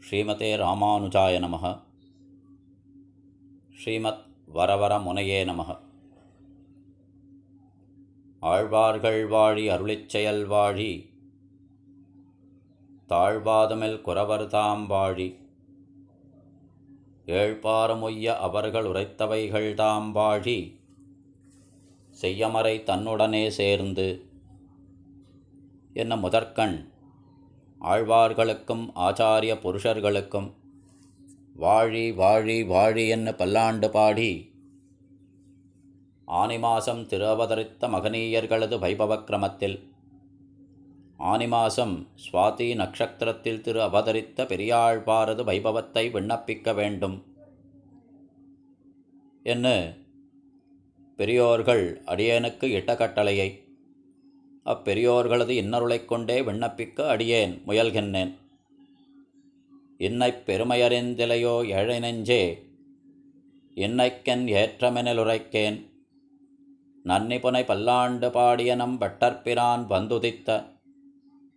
ஸ்ரீமதே ராமானுஜாய நமக. ஸ்ரீமத் வரவர முனையே நமக. ஆழ்வார்கள் வாழி அருளிச்செயல் வாழி தாழ்வாதமில் குறவர்தாம் வாழி ஏழ்பாரமுய்ய அவர்கள் உரைத்தவைகள் தாம் வாழி செய்யமறை தன்னுடனே சேர்ந்து என்ன முதற்கண் ஆழ்வார்களுக்கும் ஆச்சாரிய புருஷர்களுக்கும் வாழி வாழி வாழி என்ன பல்லாண்டு பாடி ஆனிமாசம் திரு அவதரித்த மகனீயர்களது வைபவக்கிரமத்தில் ஆனிமாசம் சுவாதி நட்சத்திரத்தில் திரு அவதரித்த பெரியாழ்வாரது வைபவத்தை விண்ணப்பிக்க வேண்டும் என்று பெரியோர்கள் அடியேனுக்கு இட்ட கட்டளையை அப்பெரியோர்களது இன்னருளைக் கொண்டே விண்ணப்பிக்க அடியேன் முயல்கின்றேன். இன்னைப் பெருமையறிந்திலையோ ஏழை நெஞ்சே இன்னைக்கென் ஏற்றமெனிலுரைக்கேன் நன்னிபுனை பல்லாண்டு பாடிய நம் பட்டர்பிரான் வந்துதித்த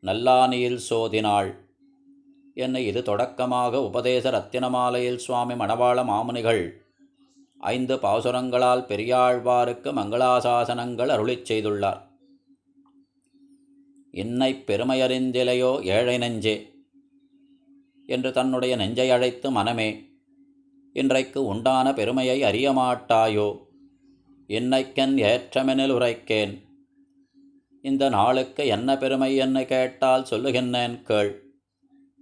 நல்லானியில் சோதினாள். என்னை இது தொடக்கமாக உபதேச ரத்தினமாலையில் சுவாமி மணவாள மாமுனிகள் ஐந்து பாசுரங்களால் பெரியாழ்வாருக்கு மங்களாசாசனங்கள் அருளிச் செய்துள்ளார். இன்னைப் பெருமையறிந்திலையோ ஏழை நெஞ்சே என்று தன்னுடைய நெஞ்சை அழைத்து மனமே இன்றைக்கு உண்டான பெருமையை அறியமாட்டாயோ? இன்னைக்கென் ஏற்றமெனில் உரைக்கேன்? இந்த நாளுக்கு என்ன பெருமை என்ன கேட்டால் சொல்லுகின்றேன் கேள்.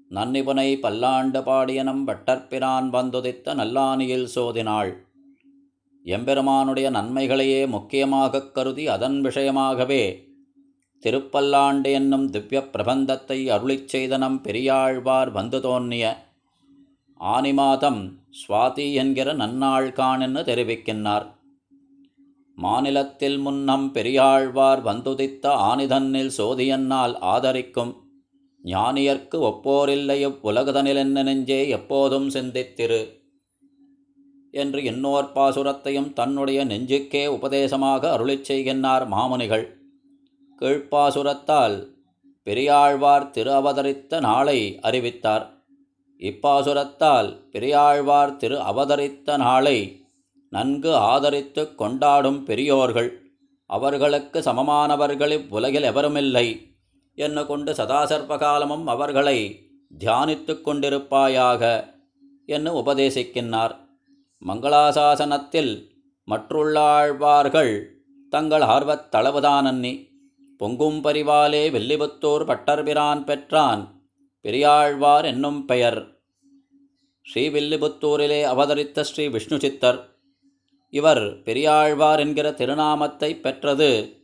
நன்னிபுனை பல்லாண்டு பாடியனம் வட்டற்பிரான் வந்துதித்த நல்லானியில் சோதினாள். எம்பெருமானுடைய நன்மைகளையே முக்கியமாகக் கருதி அதன் விஷயமாகவே திருப்பல்லாண்டு என்னும் திவ்ய பிரபந்தத்தை அருளிச் செய்தனம் பெரியாழ்வார் வந்து தோன்றிய ஆனிமாதம் சுவாதி என்கிற நன்னாள் காணென்னு தெரிவிக்கின்றார். மாநிலத்தில் முன்னம் பெரியாழ்வார் வந்துதித்த ஆனிதன்னில் சோதியன்னால் ஆதரிக்கும் ஞானியர்க்கு ஒப்போரில்லை உலகதனில் என்ன நெஞ்சே எப்போதும் சிந்தித்திரு என்று இன்னோர் பாசுரத்தையும் தன்னுடைய நெஞ்சுக்கே உபதேசமாக அருளிச் செய்கின்றார் மாமுனிகள். கீழ்ப்பாசுரத்தால் பெரியாழ்வார் திரு அவதரித்த நாளை அறிவித்தார். இப்பாசுரத்தால் பெரியாழ்வார் திரு அவதரித்த நாளை நன்கு ஆதரித்து கொண்டாடும் பெரியோர்கள் அவர்களுக்கு சமமானவர்கள் இவ்வுலகில் எவருமில்லை என்ன கொண்டு சதாசர்பகாலமும் அவர்களை தியானித்து கொண்டிருப்பாயாக என்று உபதேசிக்கின்றார். மங்களாசாசனத்தில் மற்றுள்ளாழ்வார்கள் தங்கள் ஆர்வத் தளவுதானன்னி பொங்கும் பரிவாலே வெள்ளிபுத்தூர் பட்டர்பிரான் பெற்றான். பெரியாழ்வார் என்னும் பெயர். ஸ்ரீவில்லிபுத்தூரிலே அவதரித்த ஸ்ரீ விஷ்ணு சித்தர். இவர் பெரியாழ்வார் என்கிற திருநாமத்தை பெற்றது.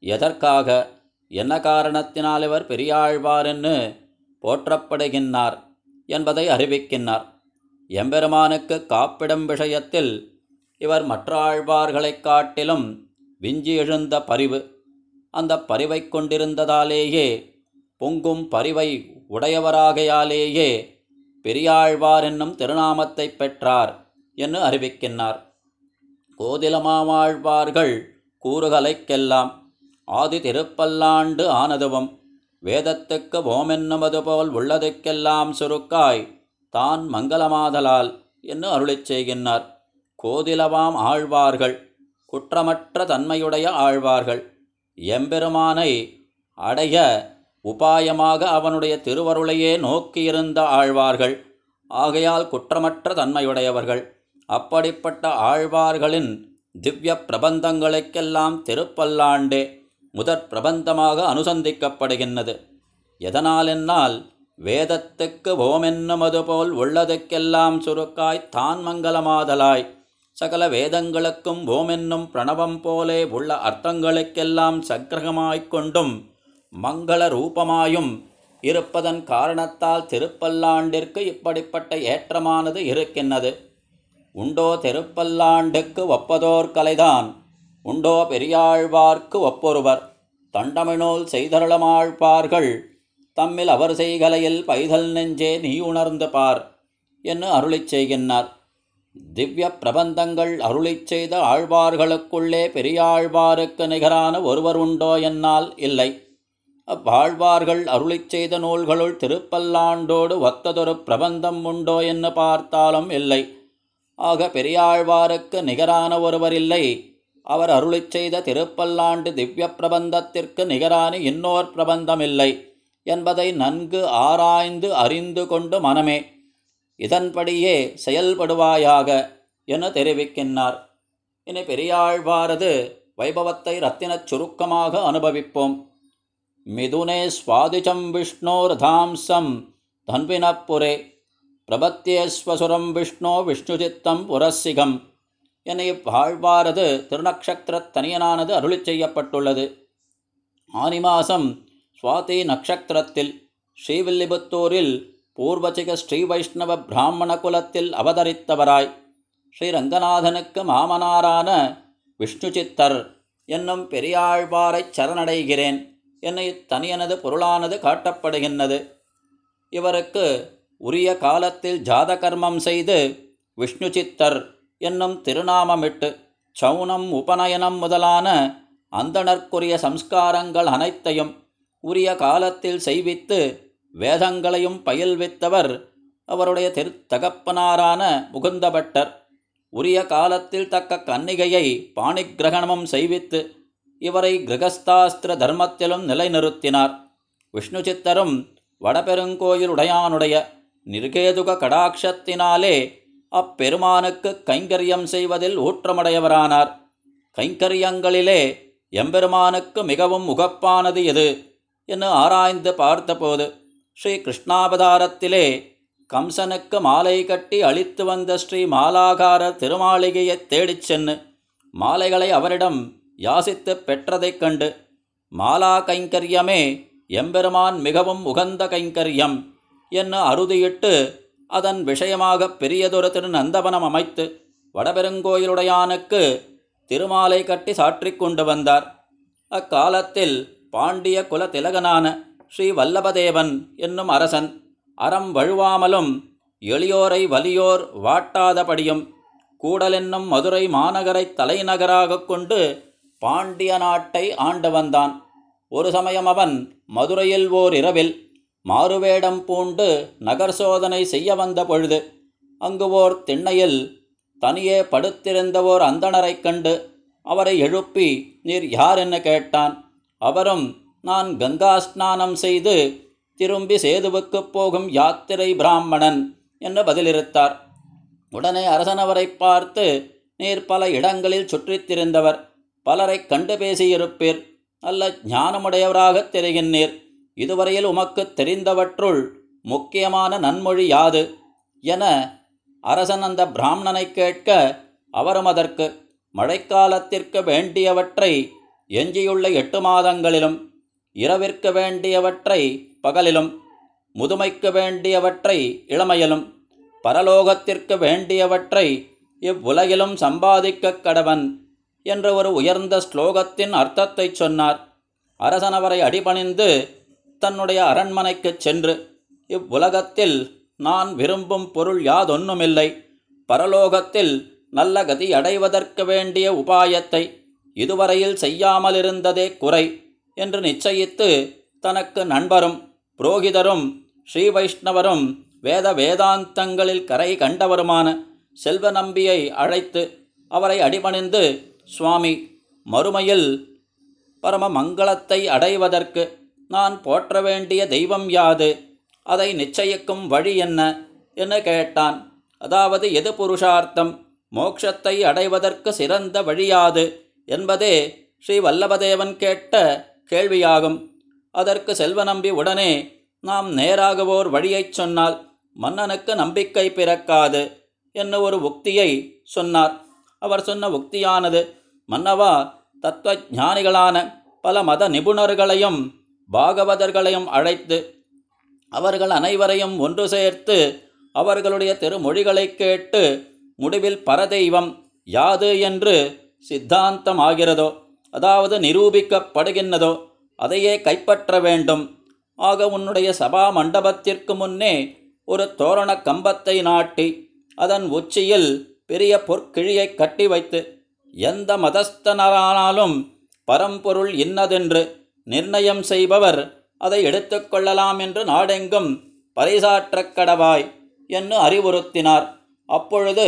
எதற்காக? என்ன காரணத்தினால் இவர் பெரியாழ்வார் என்று போற்றப்படுகின்றார் என்பதை அறிவிக்கின்றார். எம்பெருமானுக்கு காப்பிடும் விஷயத்தில் இவர் மற்ற ஆழ்வார்களைக் காட்டிலும் விஞ்சி எழுந்த பரிவு. அந்த பரிவை கொண்டிருந்ததாலேயே பொங்கும் பரிவை உடையவராகையாலேயே பெரியாழ்வார் என்னும் திருநாமத்தை பெற்றார் என்று அறிவிக்கின்றார். கோதிலமாவாழ்வார்கள் கூறுகளைக்கெல்லாம் ஆதி திருப்பல்லாண்டு ஆனதுவும் வேதத்துக்கு ஓமென்னுமது போல் உள்ளதுக்கெல்லாம் சுருக்காய் தான் மங்களமாதலால் என்று அருளிச் செய்கின்றார். கோதிலவாம் ஆழ்வார்கள் குற்றமற்ற தன்மையுடைய ஆழ்வார்கள். எம்பெருமானை அடைய உபாயமாக அவனுடைய திருவருளையே நோக்கியிருந்த ஆழ்வார்கள். ஆகையால் குற்றமற்ற தன்மையுடையவர்கள். அப்படிப்பட்ட ஆழ்வார்களின் திவ்ய பிரபந்தங்களுக்கெல்லாம் திருப்பல்லாண்டே முதற் பிரபந்தமாக அனுசந்திக்கப்படுகின்றது. எதனாலென்னால் வேதத்துக்கு ஓமென்னுமது போல் உள்ளதுக்கெல்லாம் சுருக்காய் தான் மங்களமாதலாய் சகல வேதங்களுக்கும் ஓமென்னும் பிரணவம் போலே உள்ள அர்த்தங்களுக்கெல்லாம் சக்கிரகமாய்க்கொண்டும் மங்கள ரூபமாயும் இருப்பதன் காரணத்தால் திருப்பல்லாண்டிற்கு இப்படிப்பட்ட ஏற்றமானது இருக்கின்றது. உண்டோ திருப்பல்லாண்டுக்கு ஒப்பதோர் கலைதான் உண்டோ பெரியாழ்வார்க்கு ஒப்பொருவர். தண்டமிழோல் செய்தருளமாழ்பார்கள் தம்மில் அவர் செய்கலையில் பைதல் நெஞ்சே நீ உணர்ந்து பார் என்று அருளிச் செய்கின்றார். திவ்ய பிரபந்தங்கள் அருளிச் செய்த ஆழ்வார்களுக்குள்ளே பெரியாழ்வாருக்கு நிகரான ஒருவர் உண்டோ என்னால் இல்லை. அவ்வாழ்வார்கள் அருளிச் செய்த நூல்களுள் திருப்பல்லாண்டோடு ஒத்ததொரு பிரபந்தம் உண்டோ என்று பார்த்தாலும் இல்லை. ஆக பெரியாழ்வாருக்கு நிகரான ஒருவர் இல்லை. அவர் அருளிச் செய்த திருப்பல்லாண்டு திவ்ய பிரபந்தத்திற்கு நிகரான இன்னோர் பிரபந்தம் இல்லை என்பதை நன்கு ஆராய்ந்து அறிந்து கொண்டு மனமே இதன்படியே செயல்படுவாயாக என தெரிவிக்கின்றார். இனி பெரியாழ்வாரது வைபவத்தை ரத்தினச் சுருக்கமாக அனுபவிப்போம். மிதுனே ஸ்வாதிஜம் விஷ்ணோர்தாம்சம் தன்வினப்புரே பிரபத்தியேஸ்வசுரம் விஷ்ணோ விஷ்ணுஜித்தம் புரசிகம். என இவ்வாழ்வாரது திருநக்ஷத்திர தனியனானது அருளிச் செய்யப்பட்டுள்ளது. ஆனி மாதம் சுவாதி நக்ஷத்திரத்தில் ஸ்ரீவில்லிபுத்தூரில் பூர்வசிக ஸ்ரீ வைஷ்ணவ பிராமண குலத்தில் அவதரித்தவராய் ஸ்ரீ ரங்கநாதனுக்கு மாமனாரான விஷ்ணுசித்தர் என்னும் பெரியாழ்வாரைச் சரணடைகிறேன். என்னை தனியனது பொருளானது காட்டப்படுகின்றது. இவருக்கு உரிய காலத்தில் ஜாதகர்மம் செய்து விஷ்ணு சித்தர் என்னும் திருநாமமிட்டு சௌனம் உபநயனம் முதலான அந்தணர்க்குரிய சம்ஸ்காரங்கள் அனைத்தையும் உரிய காலத்தில் செய்வித்து வேதங்களையும் பயில்வித்தவர் அவருடைய திருத்தகப்பனாரான முகுந்தபட்டர். உரிய காலத்தில் தக்க கன்னிகையை பாணிகிரகணமும் செய்வித்து இவரை கிரகஸ்தாஸ்திர தர்மத்திலும் நிலைநிறுத்தினார். விஷ்ணுசித்தரும் வடபெருங்கோயிலுடையானுடைய நிர்கேதுக கடாட்சத்தினாலே அப்பெருமானுக்கு கைங்கரியம் செய்வதில் ஊற்றமுடையவரானார். கைங்கரியங்களிலே எம்பெருமானுக்கு மிகவும் உகப்பானது எது? என்று ஆராய்ந்து பார்த்தபோது ஸ்ரீ கிருஷ்ணாவதாரத்திலே கம்சனுக்கு மாலை கட்டி அளித்து வந்த ஸ்ரீ மாலாகார திருமாளிகையை தேடிச் சென்று மாலைகளை அவரிடம் யாசித்து பெற்றதைக் கண்டு மாலா கைங்கரியமே எம்பெருமான் மிகவும் உகந்த கைங்கரியம் என்று அறுதியிட்டு அதன் விஷயமாக பெரியதொரு திருநந்தவனம் அமைத்து வடபெருங்கோயிலுடையானுக்கு திருமாலை கட்டி சாற்றிக் கொண்டு வந்தார். அக்காலத்தில் பாண்டிய குல திலகனான ஸ்ரீ வல்லபதேவன் என்னும் அரசன். அறம் வழுவாமலும் எளியோரை வலியோர் வாட்டாதபடியும் கூடலென்னும் மதுரை மாநகரை தலைநகராக கொண்டு பாண்டிய நாட்டை ஆண்டு வந்தான். ஒரு சமயம் அவன் மதுரையில் ஓர் இரவில் மாறுவேடம் பூண்டு நகர் சோதனை செய்ய வந்த பொழுது அங்கு ஓர் திண்ணையில் தனியே படுத்திருந்த ஓர் அந்தணரைக் கண்டு அவரை எழுப்பி நீர் யார்? என்ன கேட்டான். அவரும் நான் கங்கா ஸ்நானம் செய்து திரும்பி சேதுவுக்குப் போகும் யாத்திரை பிராமணன் என்று பதிலிருத்தார் உடனே அரசனவரை பார்த்து நீர் பல இடங்களில் சுற்றித்திருந்தவர் பலரை கண்டு பேசியிருப்பீர். நல்ல ஞானமுடையவராகத் தெரிகின்றீர். இதுவரையில் உமக்கு தெரிந்தவற்றுள் முக்கியமான நன்மொழி யாது? என அரசன் அந்த பிராமணனை கேட்க அவரும் அதற்கு மழைக்காலத்திற்கு வேண்டியவற்றை எஞ்சியுள்ள எட்டு மாதங்களிலும் இரவிற்கு வேண்டியவற்றை பகலிலும் முதுமைக்கு வேண்டியவற்றை இளமையிலும் பரலோகத்திற்கு வேண்டியவற்றை இவ்வுலகிலும் சம்பாதிக்கக் கடவன் என்ற ஒரு உயர்ந்த ஸ்லோகத்தின் அர்த்தத்தை சொன்னார். அரசனவரை அடிபணிந்து தன்னுடைய அரண்மனைக்குச் சென்று இவ்வுலகத்தில் நான் விரும்பும் பொருள் யாதொன்னுமில்லை. பரலோகத்தில் நல்ல கதி அடைவதற்கு வேண்டிய உபாயத்தை இதுவரையில் செய்யாமலிருந்ததே குறை. என்று நிச்சயித்து தனக்கு நண்பரும் புரோகிதரும் ஸ்ரீ வைஷ்ணவரும் வேத வேதாந்தங்களில் கரை கண்டவருமான செல்வ நம்பியை அழைத்து அவரை அடிபணிந்து சுவாமி மறுமையில் பரம மங்களத்தை அடைவதற்கு நான் போற்ற வேண்டிய தெய்வம் யாது? அதை நிச்சயிக்கும் வழி என்ன? என கேட்டான். அதாவது எது புருஷார்த்தம்? மோட்சத்தை அடைவதற்கு சிறந்த வழியாது என்பதே ஸ்ரீ வல்லபதேவன் கேட்ட கேள்வியாகும். அதற்கு செல்வநம்பி உடனே நாம் நேராகவோர் வழியைச் சொன்னால் மன்னனுக்கு நம்பிக்கை பிறக்காது என்ன ஒரு உக்தியை சொன்னார். அவர் சொன்ன உக்தியானது மன்னவா தத்துவ ஞானிகளான பல மத நிபுணர்களையும் பாகவதர்களையும் அழைத்து அவர்கள் அனைவரையும் ஒன்று சேர்த்து அவர்களுடைய திருமொழிகளை கேட்டு முடிவில் பரதெய்வம் யாது என்று சித்தாந்தமாகிறதோ அதாவது நிரூபிக்கப்படுகின்றதோ அதையே கைப்பற்ற வேண்டும். ஆக உன்னுடைய சபா மண்டபத்திற்கு முன்னே ஒரு தோரண கம்பத்தை நாட்டி அதன் உச்சியில் பெரிய பொற்கிழியை கட்டி வைத்து எந்த மதஸ்தனரானாலும் பரம்பொருள் இன்னதென்று நிர்ணயம் செய்பவர் அதை எடுத்துக்கொள்ளலாம் என்று நாடெங்கும் பறைசாற்றக் கடவாய் என்று அறிவுறுத்தினார். அப்பொழுது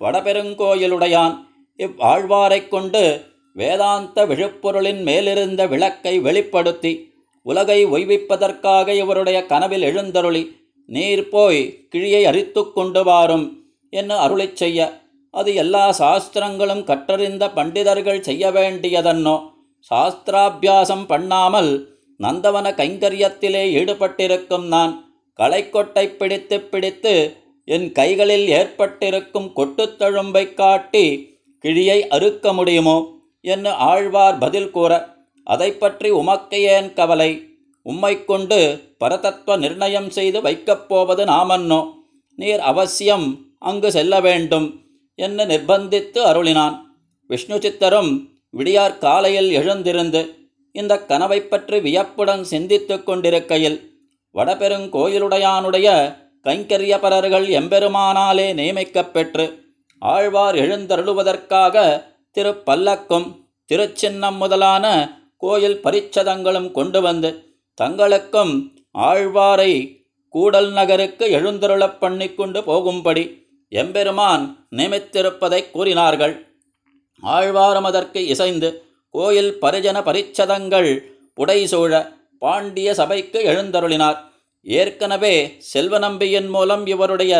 வடபெருங்கோயிலுடையான் இவ்வாழ்வாரைக் கொண்டு வேதாந்த விழுப்பொருளின் மேலிருந்த விளக்கை வெளிப்படுத்தி உலகை ஒய்விப்பதற்காக இவருடைய கனவில் எழுந்தருளி நீர் போய் கிழியை அரித்து கொண்டு வாரும் என்று அருளிச் செய்ய அது எல்லா சாஸ்திரங்களும் கற்றறிந்த பண்டிதர்கள் செய்ய வேண்டியதன்னோ? சாஸ்திராபியாசம் பண்ணாமல் நந்தவன கைங்கரியத்திலே ஈடுபட்டிருக்கும் நான் களைக்கொட்டை பிடித்து பிடித்து என் கைகளில் ஏற்பட்டிருக்கும் கொட்டுத்தழும்பை காட்டி கிழியை அறுக்க முடியுமோ? என்று ஆழ்வார் பதில் கூற அதை பற்றி உமக்கு ஏன் கவலை? உம்மை கொண்டு பரதத்துவ நிர்ணயம் செய்து வைக்கப் போவது நாமன்னோ? நீர் அவசியம் அங்கு செல்ல வேண்டும் என்று நிர்பந்தித்து அருளினான். விஷ்ணு சித்தரும் விடியார் காலையில் எழுந்திருந்து இந்த கனவை பற்றி வியப்புடன் சிந்தித்து கொண்டிருக்கையில் வடபெருங்கோயிலுடையானுடைய கைங்கரியபரர்கள் எம்பெருமானாலே நியமிக்கப்பெற்று ஆழ்வார் எழுந்தருளுவதற்காக திருப்பல்லக்கும் திருச்சின்னம் முதலான கோயில் பரிச்சதங்களும் கொண்டு வந்து தங்களுக்கும் ஆழ்வாரை கூடல் நகருக்கு எழுந்தருளப் பண்ணி கொண்டு போகும்படி எம்பெருமான் நியமித்திருப்பதை கூறினார்கள். ஆழ்வாரம் அதற்கு இசைந்து கோயில் பரிஜன பரிச்சதங்கள் புடைசூழ பாண்டிய சபைக்கு எழுந்தருளினார். ஏற்கனவே செல்வநம்பியின் மூலம் இவருடைய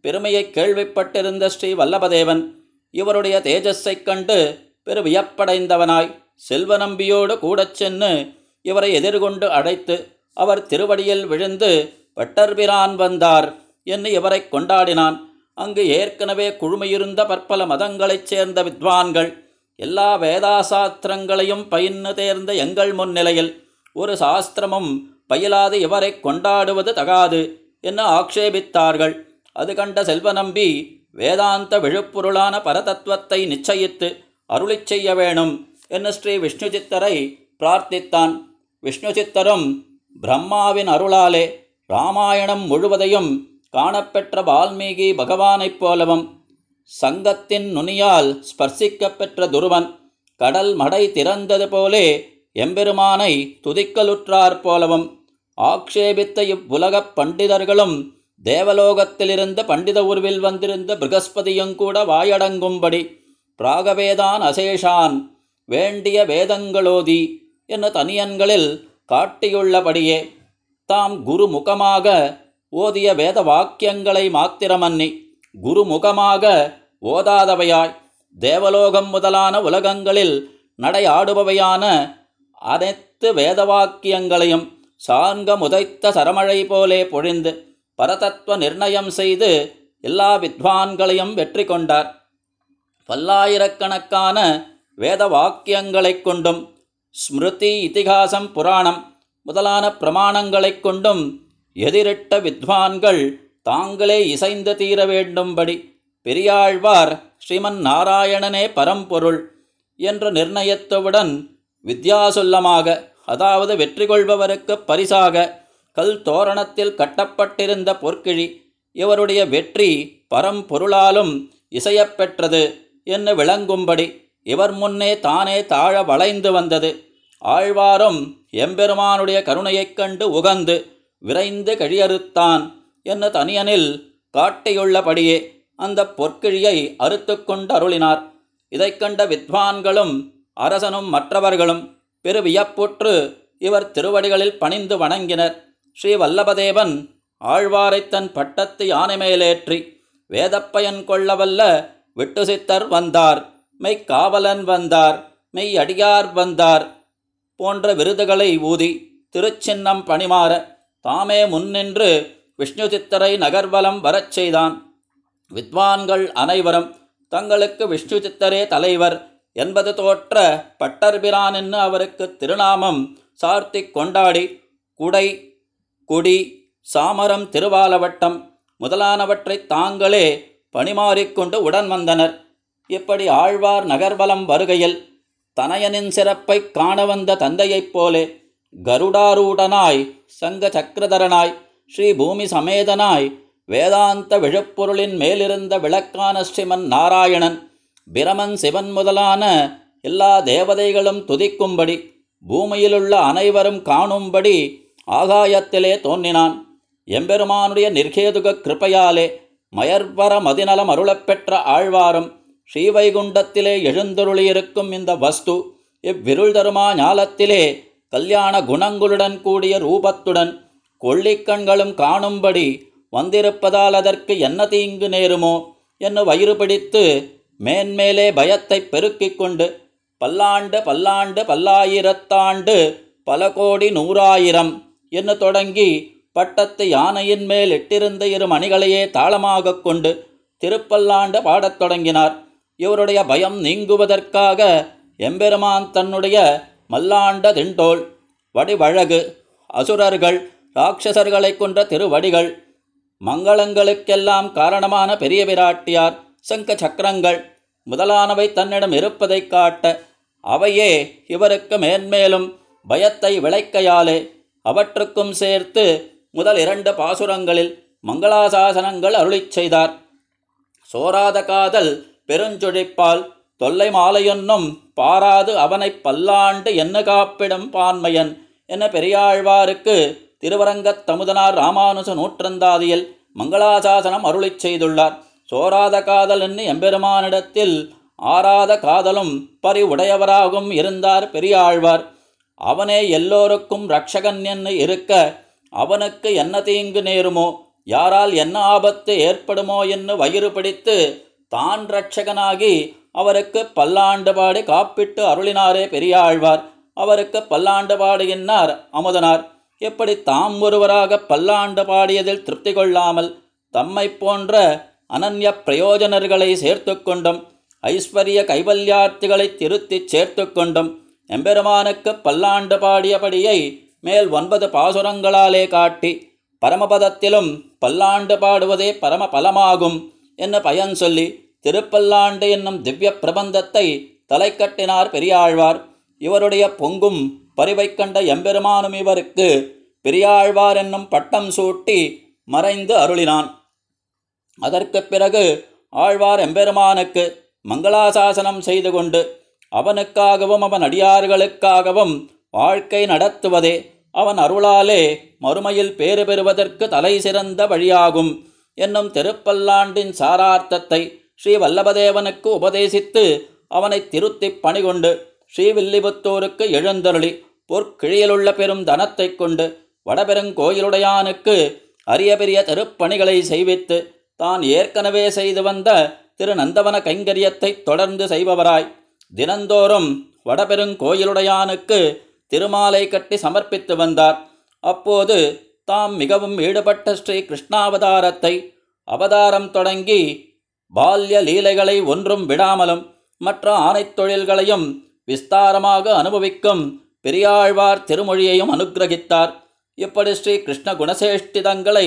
பெருமையை கேள்விப்பட்டிருந்த ஸ்ரீ வல்லபதேவன் இவருடைய தேஜஸைக் கண்டு பெரு வியப்படைந்தவனாய் செல்வ நம்பியோடு கூடச் சென்று இவரை எதிர்கொண்டு அழைத்து அவர் திருவடியில் விழுந்து பட்டர்பிரான் வந்தார் என்று இவரை கொண்டாடினான். அங்கு ஏற்கனவே குழுமையிருந்த பற்பல மதங்களைச் சேர்ந்த வித்வான்கள் எல்லா வேதாசாஸ்திரங்களையும் பயின்னு தேர்ந்த எங்கள் முன்னிலையில் ஒரு சாஸ்திரமும் பயிலாது இவரை கொண்டாடுவது தகாது என்று ஆக்ஷேபித்தார்கள். அது கண்ட செல்வநம்பி வேதாந்த விழுப்பொருளான பரதத்துவத்தை நிச்சயித்து அருளிச் செய்ய வேணும் என்று ஸ்ரீ விஷ்ணு சித்தரை பிரார்த்தித்தான். விஷ்ணு சித்தரும் பிரம்மாவின் அருளாலே ராமாயணம் முழுவதையும் காணப்பெற்ற வால்மீகி பகவானைப் போலவும் சங்கத்தின் நுனியால் ஸ்பர்சிக்கப்பெற்ற துருவன் கடல் மடை திறந்தது போலே எம்பெருமானை துதிக்கலுற்றார் போலவும் ஆக்ஷேபித்த இவ்வுலகப் பண்டிதர்களும் தேவலோகத்திலிருந்து பண்டித உருவில் வந்திருந்த பிருகஸ்பதியும் கூட வாயடங்கும்படி பிராகவேதான் அசேஷான் வேண்டிய வேதங்களோதி என்ன தனியன்களில் காட்டியுள்ளபடியே தாம் குருமுகமாக ஓதிய வேத வாக்கியங்களை மாத்திரமன்னி குருமுகமாக ஓதாதவையாய் தேவலோகம் முதலான உலகங்களில் நடையாடுபவையான அனைத்து வேத வாக்கியங்களையும் சார்ங்க முதைத்த சரமழை போலே பொழிந்து பரதத்துவ நிர்ணயம் செய்து எல்லா வித்வான்களையும் வெற்றி கொண்டார். பல்லாயிரக்கணக்கான வேத வாக்கியங்களைக் கொண்டும் ஸ்மிருதி இதிகாசம் புராணம் முதலான பிரமாணங்களைக் கொண்டும் எதிரிட்ட வித்வான்கள் தாங்களே இசைந்து தீர வேண்டும்படி பெரியாழ்வார் ஸ்ரீமன் நாராயணனே பரம்பொருள் என்ற நிர்ணயத்துடன் வித்யாசுல்லமாக அதாவது வெற்றி கொள்பவருக்கு பரிசாக கல் தோரணத்தில் கட்டப்பட்டிருந்த பொற்கிழி இவருடைய வெற்றி பரம்பொருளாலும் இசையப்பெற்றது என்று விளங்கும்படி இவர் முன்னே தானே தாழ வளைந்து வந்தது. ஆழ்வாரும் எம்பெருமானுடைய கருணையைக் கண்டு உகந்து விரைந்து கழியறுத்தான் என்று தனியனில் காட்டியுள்ளபடியே அந்த பொற்கிழியை அறுத்து கொண்டு அருளினார் இதைக் கண்ட வித்வான்களும் அரசனும் மற்றவர்களும் பெரு வியப்புற்று இவர் திருவடிகளில் பணிந்து வணங்கினர். ஸ்ரீ வல்லபதேவன் ஆழ்வாரை தன் பட்டத்து யானை மேலேற்றி வேதப்பயன் கொள்ளவல்ல விட்டு சித்தர் வந்தார். மெய் காவலன் வந்தார். மெய் அடியார் வந்தார் போன்ற விருதுகளை ஊதி திருச்சின்னம் பணிமாற தாமே முன்னின்று விஷ்ணு சித்தரை நகர்வலம் வரச் செய்தான். வித்வான்கள் அனைவரும் தங்களுக்கு விஷ்ணு சித்தரே தலைவர் என்பது தோற்ற பட்டர்பிரான் என்று அவருக்கு திருநாமம் சார்த்தி கொண்டாடி குடை குடி சாமரம் திருவாலவட்டம் முதலானவற்றை தாங்களே பணிமாறிக்கொண்டு உடன் வந்தனர். இப்படி ஆழ்வார் நகர்வலம் வருகையில் தனயனின் சிறப்பைக் காண வந்த தந்தையைப் போலே கருடாரூடனாய் சங்க சக்கரதரனாய் ஸ்ரீ பூமி சமேதனாய் வேதாந்த விழுப்பொருளின் மேலிருந்த விளக்கான ஸ்ரீமன் நாராயணன் பிரமன் சிவன் முதலான எல்லா தேவதைகளும் துதிக்கும்படி பூமியிலுள்ள அனைவரும் காணும்படி ஆகாயத்திலே தோன்றினான். எம்பெருமானுடைய நிர்கேதுக கிருபையாலே மயர்வர மதிநலம் அருளப்பெற்ற ஆழ்வாரும் ஸ்ரீவைகுண்டத்திலே எழுந்தருளியிருக்கும் இந்த வஸ்து இவ்விருள் தருமா ஞாலத்திலே கல்யாண குணங்களுடன் கூடிய ரூபத்துடன் கொள்ளிக்கண்களும் காணும்படி வந்திருப்பதால் அதற்கு என்ன தீங்கு நேருமோ என்று வயிறு பிடித்து மேன்மேலே பயத்தை பெருக்கிக் கொண்டு பல்லாண்டு பல்லாண்டு பல்லாயிரத்தாண்டு பல கோடி நூறாயிரம் என்று தொடங்கி பட்டத்து யானையின் மேல் இட்டிருந்த இரு மணிகளையே தாளமாகக் கொண்டு திருப்பல்லாண்டு பாடத் தொடங்கினார். இவருடைய பயம் நீங்குவதற்காக எம்பெருமான் தன்னுடைய மல்லாண்ட திண்டோல் வடிவழகு அசுரர்கள் ராட்சசர்களை கொன்ற திருவடிகள் மங்களங்களுக்கெல்லாம் காரணமான பெரிய விராட்டியார் சங்க சக்கரங்கள் முதலானவை தன்னிடம் இருப்பதைக் காட்ட அவையே இவருக்கு மேன்மேலும் பயத்தை விளைக்கையாலே அவற்றுக்கும் சேர்த்து முதல் இரண்டு பாசுரங்களில் மங்களாசாசனங்கள் அருளிச் செய்தார். சோராத காதல் பெருஞ்சொழிப்பால் தொல்லை மாலையொன்னும் பாராது அவனைப் பல்லாண்டு என்ன காப்பிடும் பான்மையன் என பெரியாழ்வாருக்கு திருவரங்கத் தமுதனார் ராமானுச நூற்றந்தாதியில் மங்களாசாசனம் அருளிச் செய்துள்ளார். சோராத காதல் என்று எம்பெருமானிடத்தில் ஆராத காதலும் பரிவுடையவராகவும் இருந்தார் பெரியாழ்வார். அவனே எல்லோருக்கும் ரட்சகன் என்று இருக்க அவனுக்கு என்ன தீங்கு நேருமோ யாரால் என்ன ஆபத்து ஏற்படுமோ என்று வயிறு பிடித்து தான் ரட்சகனாகி அவருக்கு பல்லாண்டு பாடி காப்பிட்டு அருளினாரே பெரியாழ்வார். அவருக்கு பல்லாண்டு என்னார்? அமுதனார். எப்படி தாம் ஒருவராக பல்லாண்டு பாடியதில் திருப்தி கொள்ளாமல் தம்மை போன்ற அனன்ய பிரயோஜனர்களை சேர்த்து கொண்டும் ஐஸ்வர்ய கைவல்யார்த்திகளை திருத்திச் சேர்த்து கொண்டும் எம்பெருமானுக்கு பல்லாண்டு பாடியபடியை மேல் ஒன்பது பாசுரங்களாலே காட்டி பரமபதத்திலும் பல்லாண்டு பாடுவதே பரம பலமாகும் என்ன பயன் சொல்லி திருப்பல்லாண்டு என்னும் திவ்ய பிரபந்தத்தை தலை கட்டினார் பெரியாழ்வார். இவருடைய பொங்கும் பரிவை கண்ட எம்பெருமானும் இவருக்கு பெரியாழ்வார் என்னும் பட்டம் சூட்டி மறைந்து அருளினான். அதற்குப் பிறகு ஆழ்வார் எம்பெருமானுக்கு மங்களாசாசனம் செய்து கொண்டு அவனுக்காகவும் அவன் அடியார்களுக்காகவும் வாழ்க்கை நடத்துவதே அவன் அருளாலே மறுமையில் பேறு பெறுவதற்கு தலை சிறந்த வழியாகும் என்னும் திருப்பல்லாண்டின் சாரார்த்தத்தை ஸ்ரீ வல்லபதேவனுக்கு உபதேசித்து அவனை திருத்திப் பணிகொண்டு ஸ்ரீவில்லிபுத்தூருக்கு எழுந்தருளி பொற்கிழியிலுள்ள பெரும் தனத்தைக் கொண்டு வடபெருங்கோயிலுடையானுக்கு அரிய பெரிய திருப்பணிகளை செய்வித்து தான் ஏற்கனவே செய்து வந்த திரு நந்தவன கைங்கரியத்தை தொடர்ந்து செய்பவராய் தினந்தோறும் வடபெருங்கோயிலுடையானுக்கு திருமாலை கட்டி சமர்ப்பித்து வந்தார். அப்போது தாம் மிகவும் ஈடுபட்ட ஸ்ரீ கிருஷ்ணாவதாரத்தை அவதாரம் தொடங்கி பால்ய லீலைகளை ஒன்றும் விடாமலும் மற்ற ஆணைத் தொழில்களையும் விஸ்தாரமாக அனுபவிக்கும் பெரியாழ்வார் திருமொழியையும் அனுக்கிரகித்தார். இப்படி ஸ்ரீ கிருஷ்ண குணசேஷ்டிதங்களை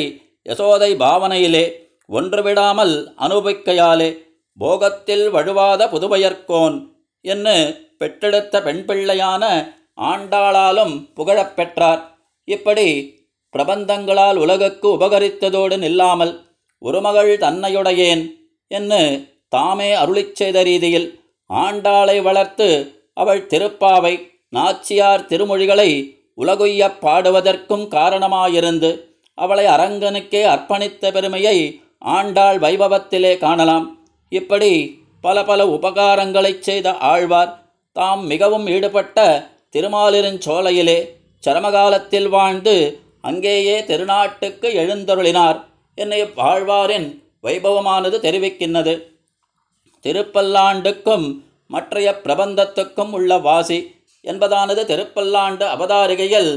யசோதை பாவனையிலே ஒன்று விடாமல் அனுபவிக்கையாலே போகத்தில் வழுவாத புதுவயர்கோன் என்று பெற்றெடுத்த பெண் பிள்ளையான ஆண்டாளாலும் புகழப் பெற்றார். இப்படி பிரபந்தங்களால் உலகுக்கு உபகரித்ததோடு நில்லாமல் ஒருமகள் தன்னையுடையேன் என்று தாமே அருளிச் செய்த ரீதியில் ஆண்டாளை வளர்த்து அவள் திருப்பாவை நாச்சியார் திருமொழிகளை உலகுய்யப் பாடுவதற்கும் காரணமாயிருந்து அவளை அரங்கனுக்கே அர்ப்பணித்த பெருமையை ஆண்டாள் வைபவத்திலே காணலாம். இப்படி பல பல உபகாரங்களைச் செய்த ஆழ்வார் தாம் மிகவும் ஈடுபட்ட திருமாலிருஞ்சோலையிலே சரமகாலத்தில் வாழ்ந்து அங்கேயே திருநாட்டுக்கு எழுந்தருளினார். என்னை வாழ்வாரின் வைபவமானது தெரிவிக்கின்றது. திருப்பல்லாண்டுக்கும் மற்றைய பிரபந்தத்துக்கும் உள்ள வாசி என்பதானது திருப்பல்லாண்டு அவதாரிகையில்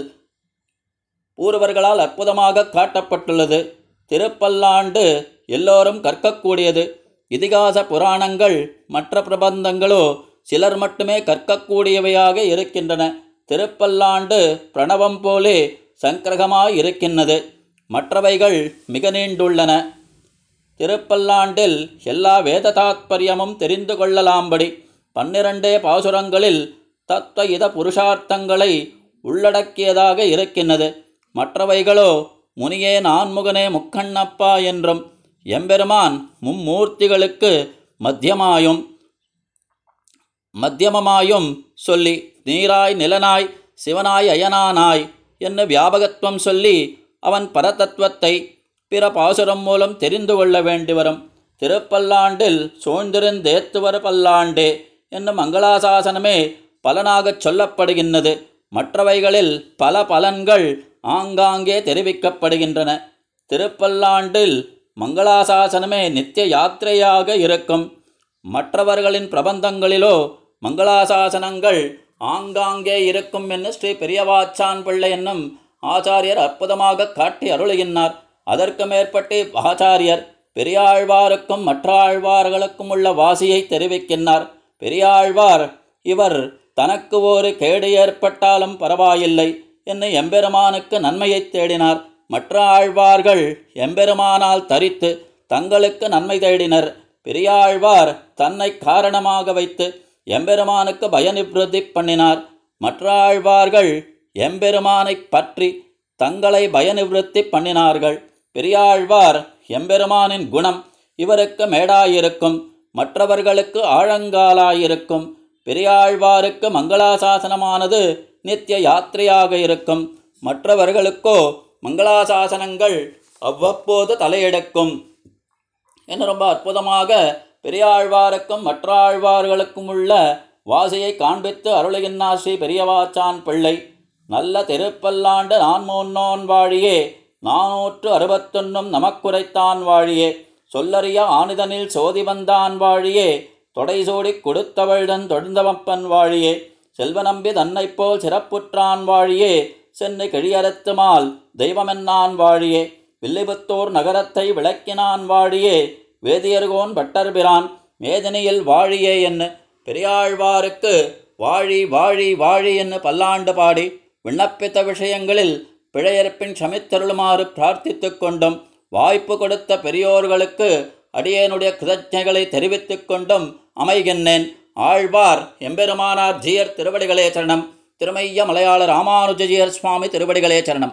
பூர்வர்களால் அற்புதமாக காட்டப்பட்டுள்ளது. திருப்பல்லாண்டு எல்லோரும் கற்கக்கூடியது. இதிகாச புராணங்கள் மற்ற பிரபந்தங்களோ சிலர் மட்டுமே கற்கக்கூடியவையாக இருக்கின்றன. திருப்பல்லாண்டு பிரணவம் போலே சங்கிரகமாய் இருக்கின்றது. மற்றவைகள் மிக நீண்டுள்ளன. திருப்பல்லாண்டில் எல்லா வேத தாத்பரியமும் தெரிந்து கொள்ளலாம்படி பன்னிரண்டே பாசுரங்களில் தத்துவ இத புருஷார்த்தங்களை உள்ளடக்கியதாக இருக்கின்றது. மற்றவைகளோ முனியே நான்முகனே முக்கண்ணப்பா என்றும் எம்பெருமான் மும்மூர்த்திகளுக்கு மத்தியமாயும் மத்தியமமாயும் சொல்லி நீராய் நிலனாய் சிவனாய் அயனானாய் என்று வியாபகத்துவம் சொல்லி அவன் பரதத்துவத்தை பிற பாசுரம் மூலம் தெரிந்து கொள்ள வேண்டி வரும். திருப்பல்லாண்டில் சூழ்ந்திருந்தேத்துவர் பல்லாண்டு என்னும் மங்களாசாசனமே பலனாகச் சொல்லப்படுகின்றது. மற்றவைகளில் பல பலன்கள் ஆங்காங்கே தெரிவிக்கப்படுகின்றன. திருப்பல்லாண்டில் மங்களாசாசனமே நித்திய யாத்திரையாக இருக்கும். மற்றவர்களின் பிரபந்தங்களிலோ மங்களாசாசனங்கள் ஆங்காங்கே இருக்கும் என்று ஸ்ரீ பெரியவாச்சான் பிள்ளை என்னும் ஆச்சாரியர் அற்புதமாக காட்டி அருளுகின்றார். அதற்கு மேற்பட்டு ஆச்சாரியர் பெரியாழ்வாருக்கும் மற்ற ஆழ்வார்களுக்கும் உள்ள வாசியை தெரிவிக்கின்றார். பெரியாழ்வார் இவர் தனக்கு ஒரு கேடு ஏற்பட்டாலும் பரவாயில்லை என்று எம்பெருமானுக்கு நன்மையை தேடினார். மற்ற ஆழ்வார்கள் எம்பெருமானால் தரித்து தங்களுக்கு நன்மை தேடினர். பெரியாழ்வார் தன்னை காரணமாக வைத்து எம்பெருமானுக்கு பயநிவிருத்தி பண்ணினார். மற்ற ஆழ்வார்கள் எம்பெருமானைப் பற்றி தங்களை பயநிவிருத்தி பண்ணினார்கள். பெரியாழ்வார் எம்பெருமானின் குணம் இவருக்கு மேடாயிருக்கும் மற்றவர்களுக்கு ஆழங்காலாயிருக்கும் பெரியாழ்வாருக்கு மங்களாசாசனமானது நித்திய யாத்திரையாக இருக்கும். மற்றவர்களுக்கோ மங்களாசாசனங்கள் அவ்வப்போது தலையெடுக்கும். என்று ரொம்ப அற்புதமாக பெரியாழ்வாருக்கும் மற்ற ஆழ்வார்களுக்கும் உள்ள வாசியை காண்பித்து அருளுகின்றார் ஸ்ரீ பெரியவாச்சான் பிள்ளை. நல்ல திருப்பல்லாண்டு நான் முன்னோன் வாழியே நானூற்று அறுபத்தொன்னும் நமக்குரைத்தான் வாழியே. சொல்லறிய ஆனிதனில் சோதி வந்தான் வாழியே தொடைசூடி கொடுத்தவழ்தன் தொழுந்தவப்பன் வாழியே. செல்வநம்பி தன்னைப் போல் சிறப்புற்றான் வாழியே சென்று கிழியறுத்துமால் தெய்வமென்னான் வாழியே. வில்லிபுத்தூர் நகரத்தை விளக்கினான் வாழியே. வேதியர்கோன் பட்டர்பிரான் மேதினியில் வாழியே என்று. பெரியாழ்வாருக்கு வாழி வாழி வாழி என்று பல்லாண்டு பாடி விண்ணப்பித்த விஷயங்களில் பிழையற்பின் சமித்தருளுமாறு பிரார்த்தித்து கொண்டும் வாய்ப்பு கொடுத்த பெரியோர்களுக்கு அடியேனுடைய கிருதஜைகளை தெரிவித்துக் கொண்டும் அமைகின்றேன். ஆழ்வார் எம்பெருமானார் ஜியர் திருவடிகளே சரணம். திருமைய மலையாள ராமானுஜஜியர் சுவாமி திருவடிகளே சரணம்.